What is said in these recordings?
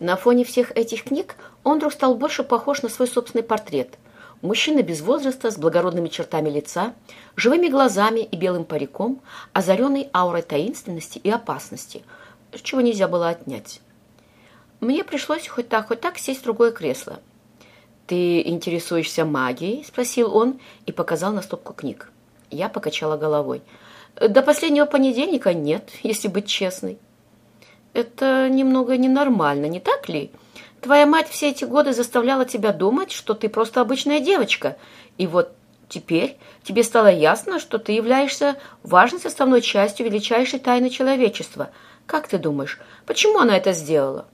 На фоне всех этих книг он вдруг стал больше похож на свой собственный портрет. Мужчина без возраста, с благородными чертами лица, живыми глазами и белым париком, озаренный аурой таинственности и опасности, чего нельзя было отнять. Мне пришлось хоть так, хоть так сесть в другое кресло. «Ты интересуешься магией?» – спросил он и показал на стопку книг. Я покачала головой. «До последнего понедельника нет, если быть честной». Это немного ненормально, не так ли? Твоя мать все эти годы заставляла тебя думать, что ты просто обычная девочка. И вот теперь тебе стало ясно, что ты являешься важной составной частью величайшей тайны человечества. Как ты думаешь, почему она это сделала?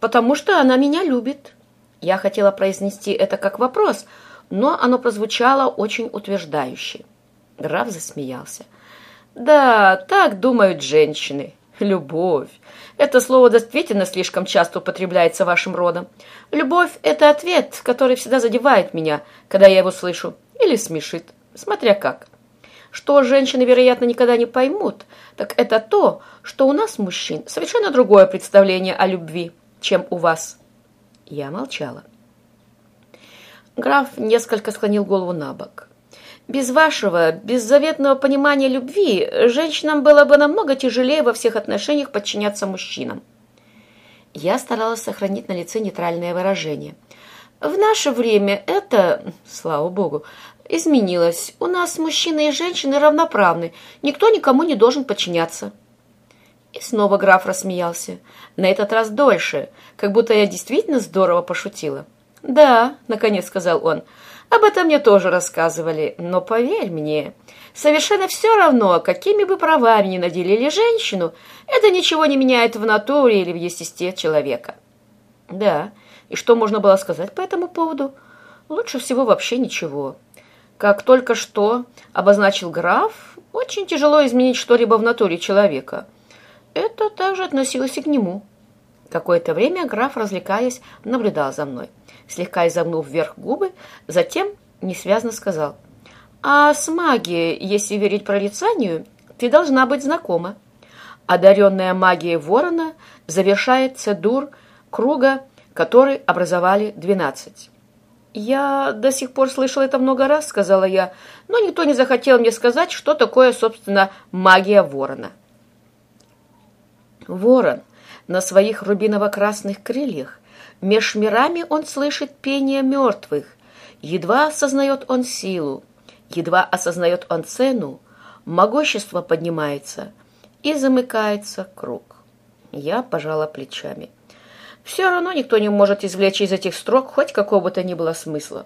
Потому что она меня любит. Я хотела произнести это как вопрос, но оно прозвучало очень утверждающе. Граф засмеялся. Да, так думают женщины. Любовь. Это слово действительно слишком часто употребляется вашим родом. Любовь – это ответ, который всегда задевает меня, когда я его слышу, или смешит, смотря как. Что женщины, вероятно, никогда не поймут, так это то, что у нас, мужчин, совершенно другое представление о любви, чем у вас. Я молчала. Граф несколько склонил голову на бок. Без вашего беззаветного понимания любви женщинам было бы намного тяжелее во всех отношениях подчиняться мужчинам. Я старалась сохранить на лице нейтральное выражение. В наше время это, слава богу, изменилось. У нас мужчины и женщины равноправны. Никто никому не должен подчиняться. И снова граф рассмеялся. На этот раз дольше, как будто я действительно здорово пошутила. «Да», — наконец сказал он, — об этом мне тоже рассказывали, но поверь мне, совершенно все равно, какими бы правами ни наделили женщину, это ничего не меняет в натуре или в естестве человека. Да, и что можно было сказать по этому поводу? Лучше всего вообще ничего. Как только что обозначил граф, очень тяжело изменить что-либо в натуре человека. Это также относилось и к нему. Какое-то время граф, развлекаясь, наблюдал за мной слегка изогнув вверх губы, затем несвязно сказал, «А с магией, если верить прорицанию, ты должна быть знакома. Одаренная магией ворона завершает цедур круга, который образовали двенадцать». «Я до сих пор слышала это много раз», — сказала я, «но никто не захотел мне сказать, что такое, собственно, магия ворона». Ворон на своих рубиново-красных крыльях Меж мирами он слышит пение мертвых, едва осознает он силу, едва осознает он цену, могущество поднимается и замыкается круг. Я пожала плечами. Все равно никто не может извлечь из этих строк хоть какого бы то ни было смысла.